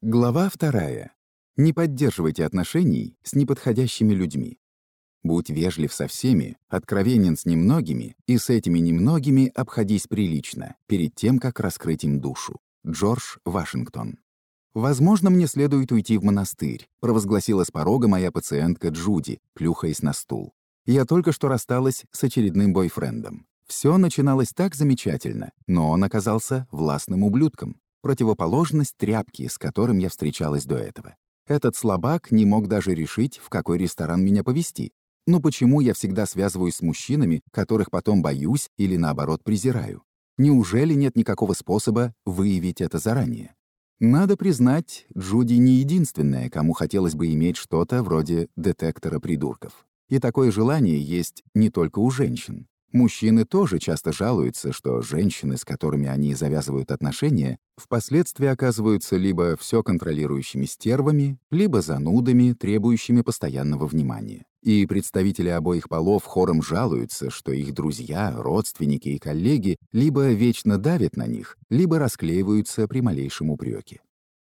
Глава вторая. Не поддерживайте отношений с неподходящими людьми. Будь вежлив со всеми, откровенен с немногими, и с этими немногими обходись прилично, перед тем, как раскрыть им душу. Джордж Вашингтон. «Возможно, мне следует уйти в монастырь», провозгласила с порога моя пациентка Джуди, плюхаясь на стул. Я только что рассталась с очередным бойфрендом. Все начиналось так замечательно, но он оказался властным ублюдком противоположность тряпки, с которым я встречалась до этого. Этот слабак не мог даже решить, в какой ресторан меня повести. Но почему я всегда связываюсь с мужчинами, которых потом боюсь или, наоборот, презираю? Неужели нет никакого способа выявить это заранее? Надо признать, Джуди не единственная, кому хотелось бы иметь что-то вроде детектора придурков. И такое желание есть не только у женщин. Мужчины тоже часто жалуются, что женщины, с которыми они завязывают отношения, впоследствии оказываются либо все контролирующими стервами, либо занудами, требующими постоянного внимания. И представители обоих полов хором жалуются, что их друзья, родственники и коллеги либо вечно давят на них, либо расклеиваются при малейшем упреке.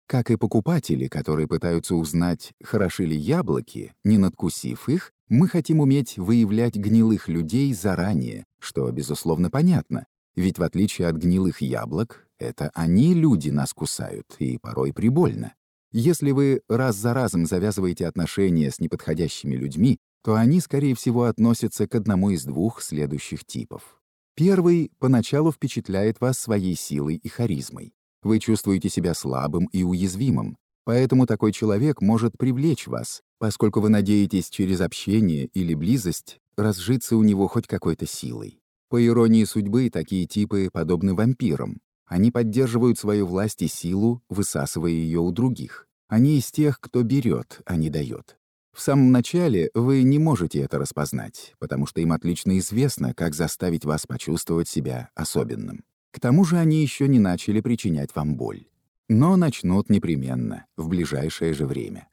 Как и покупатели, которые пытаются узнать, хороши ли яблоки, не надкусив их, мы хотим уметь выявлять гнилых людей заранее, что, безусловно, понятно, ведь в отличие от гнилых яблок, это они, люди, нас кусают, и порой прибольно. Если вы раз за разом завязываете отношения с неподходящими людьми, то они, скорее всего, относятся к одному из двух следующих типов. Первый поначалу впечатляет вас своей силой и харизмой. Вы чувствуете себя слабым и уязвимым, поэтому такой человек может привлечь вас, поскольку вы надеетесь через общение или близость разжиться у него хоть какой-то силой. По иронии судьбы, такие типы подобны вампирам. Они поддерживают свою власть и силу, высасывая ее у других. Они из тех, кто берет, а не дает. В самом начале вы не можете это распознать, потому что им отлично известно, как заставить вас почувствовать себя особенным. К тому же они еще не начали причинять вам боль. Но начнут непременно, в ближайшее же время.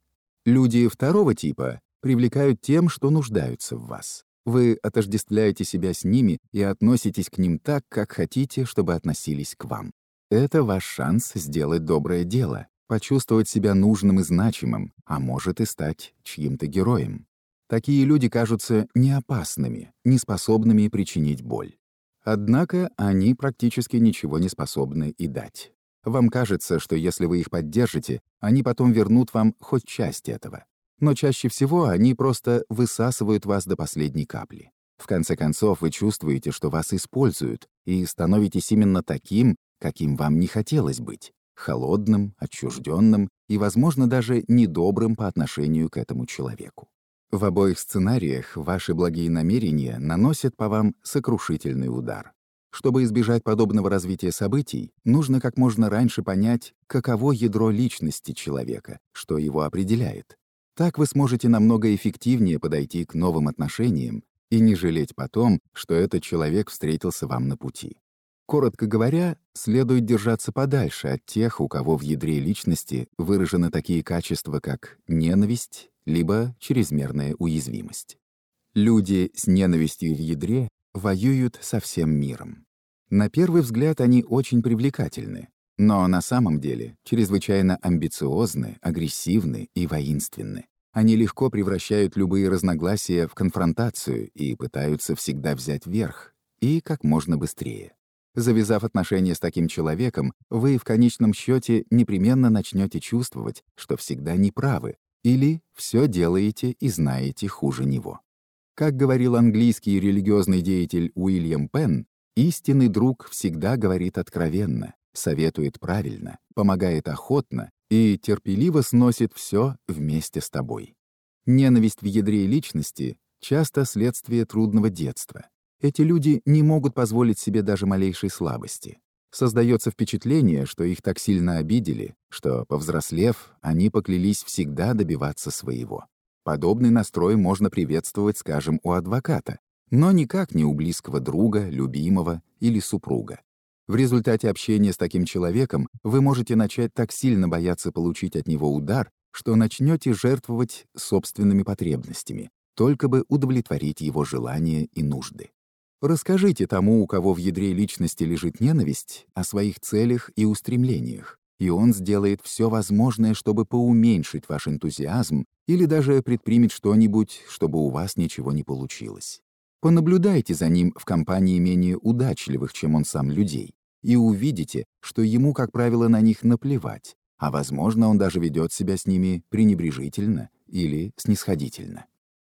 Люди второго типа привлекают тем, что нуждаются в вас. Вы отождествляете себя с ними и относитесь к ним так, как хотите, чтобы относились к вам. Это ваш шанс сделать доброе дело, почувствовать себя нужным и значимым, а может и стать чьим-то героем. Такие люди кажутся неопасными, неспособными причинить боль. Однако они практически ничего не способны и дать. Вам кажется, что если вы их поддержите, они потом вернут вам хоть часть этого. Но чаще всего они просто высасывают вас до последней капли. В конце концов, вы чувствуете, что вас используют, и становитесь именно таким, каким вам не хотелось быть — холодным, отчужденным и, возможно, даже недобрым по отношению к этому человеку. В обоих сценариях ваши благие намерения наносят по вам сокрушительный удар. Чтобы избежать подобного развития событий, нужно как можно раньше понять, каково ядро личности человека, что его определяет. Так вы сможете намного эффективнее подойти к новым отношениям и не жалеть потом, что этот человек встретился вам на пути. Коротко говоря, следует держаться подальше от тех, у кого в ядре личности выражены такие качества, как ненависть, либо чрезмерная уязвимость. Люди с ненавистью в ядре воюют со всем миром. На первый взгляд они очень привлекательны, но на самом деле чрезвычайно амбициозны, агрессивны и воинственны. Они легко превращают любые разногласия в конфронтацию и пытаются всегда взять верх, и как можно быстрее. Завязав отношения с таким человеком, вы в конечном счете непременно начнете чувствовать, что всегда неправы, или все делаете и знаете хуже него. Как говорил английский религиозный деятель Уильям Пенн, истинный друг всегда говорит откровенно, советует правильно, помогает охотно и терпеливо сносит все вместе с тобой. Ненависть в ядре личности — часто следствие трудного детства. Эти люди не могут позволить себе даже малейшей слабости. Создается впечатление, что их так сильно обидели, что, повзрослев, они поклялись всегда добиваться своего. Подобный настрой можно приветствовать, скажем, у адвоката, но никак не у близкого друга, любимого или супруга. В результате общения с таким человеком вы можете начать так сильно бояться получить от него удар, что начнете жертвовать собственными потребностями, только бы удовлетворить его желания и нужды. Расскажите тому, у кого в ядре личности лежит ненависть, о своих целях и устремлениях, и он сделает все возможное, чтобы поуменьшить ваш энтузиазм или даже предпримет что-нибудь, чтобы у вас ничего не получилось. Понаблюдайте за ним в компании менее удачливых, чем он сам людей, и увидите, что ему, как правило, на них наплевать, а, возможно, он даже ведет себя с ними пренебрежительно или снисходительно.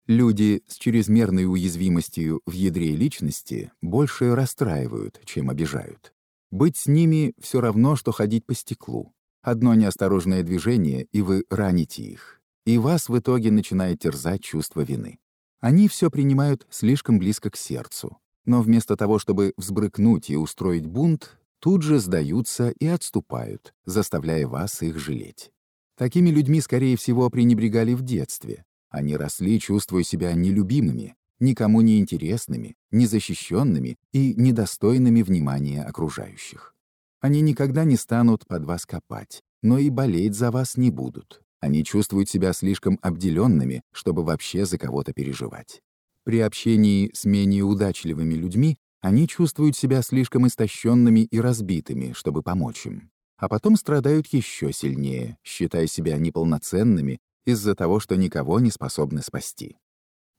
Люди с чрезмерной уязвимостью в ядре личности больше расстраивают, чем обижают. Быть с ними все равно, что ходить по стеклу. Одно неосторожное движение, и вы раните их. И вас в итоге начинает терзать чувство вины. Они все принимают слишком близко к сердцу. Но вместо того, чтобы взбрыкнуть и устроить бунт, тут же сдаются и отступают, заставляя вас их жалеть. Такими людьми, скорее всего, пренебрегали в детстве. Они росли, чувствуя себя нелюбимыми, никому не интересными, незащищенными и недостойными внимания окружающих. Они никогда не станут под вас копать, но и болеть за вас не будут. Они чувствуют себя слишком обделенными, чтобы вообще за кого-то переживать. При общении с менее удачливыми людьми они чувствуют себя слишком истощенными и разбитыми, чтобы помочь им. А потом страдают еще сильнее, считая себя неполноценными из-за того, что никого не способны спасти.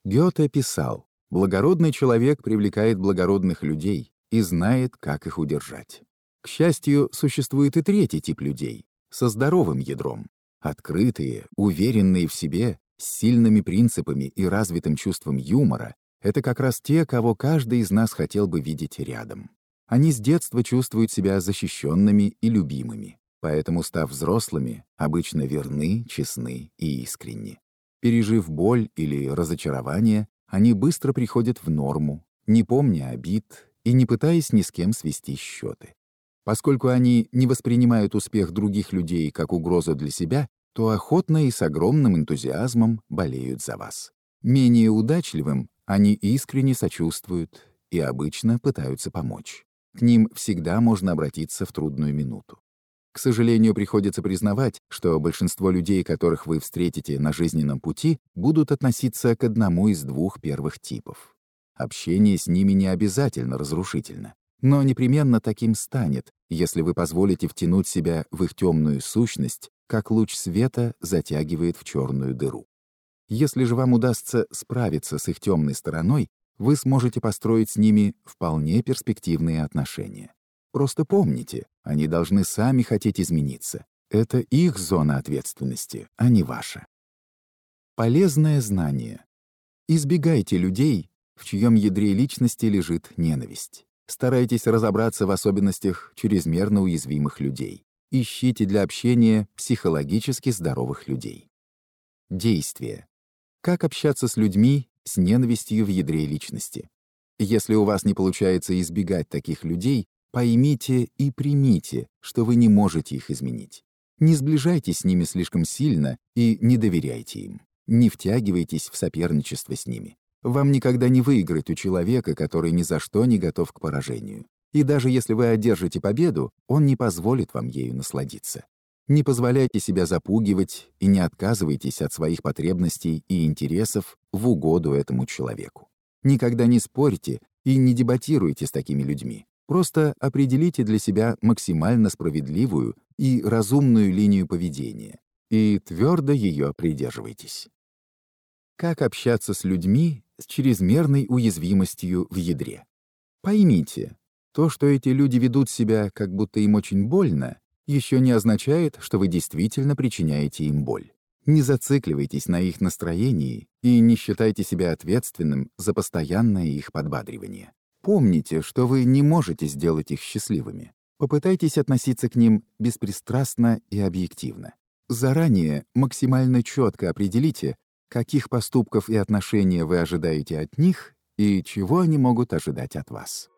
Гёте писал, «Благородный человек привлекает благородных людей и знает, как их удержать». К счастью, существует и третий тип людей, со здоровым ядром. Открытые, уверенные в себе, с сильными принципами и развитым чувством юмора — это как раз те, кого каждый из нас хотел бы видеть рядом. Они с детства чувствуют себя защищенными и любимыми, поэтому, став взрослыми, обычно верны, честны и искренни. Пережив боль или разочарование, они быстро приходят в норму, не помня обид и не пытаясь ни с кем свести счеты. Поскольку они не воспринимают успех других людей как угрозу для себя, то охотно и с огромным энтузиазмом болеют за вас. Менее удачливым они искренне сочувствуют и обычно пытаются помочь. К ним всегда можно обратиться в трудную минуту. К сожалению, приходится признавать, что большинство людей, которых вы встретите на жизненном пути, будут относиться к одному из двух первых типов. Общение с ними не обязательно разрушительно но непременно таким станет, если вы позволите втянуть себя в их темную сущность, как луч света затягивает в черную дыру. Если же вам удастся справиться с их темной стороной, вы сможете построить с ними вполне перспективные отношения. Просто помните, они должны сами хотеть измениться. Это их зона ответственности, а не ваша. Полезное знание. Избегайте людей, в чьем ядре личности лежит ненависть. Старайтесь разобраться в особенностях чрезмерно уязвимых людей. Ищите для общения психологически здоровых людей. Действие. Как общаться с людьми с ненавистью в ядре личности? Если у вас не получается избегать таких людей, поймите и примите, что вы не можете их изменить. Не сближайтесь с ними слишком сильно и не доверяйте им. Не втягивайтесь в соперничество с ними. Вам никогда не выиграть у человека, который ни за что не готов к поражению. И даже если вы одержите победу, он не позволит вам ею насладиться. Не позволяйте себя запугивать и не отказывайтесь от своих потребностей и интересов в угоду этому человеку. Никогда не спорьте и не дебатируйте с такими людьми. Просто определите для себя максимально справедливую и разумную линию поведения и твердо ее придерживайтесь. Как общаться с людьми, с чрезмерной уязвимостью в ядре. Поймите, то, что эти люди ведут себя, как будто им очень больно, еще не означает, что вы действительно причиняете им боль. Не зацикливайтесь на их настроении и не считайте себя ответственным за постоянное их подбадривание. Помните, что вы не можете сделать их счастливыми. Попытайтесь относиться к ним беспристрастно и объективно. Заранее максимально четко определите, каких поступков и отношения вы ожидаете от них и чего они могут ожидать от вас.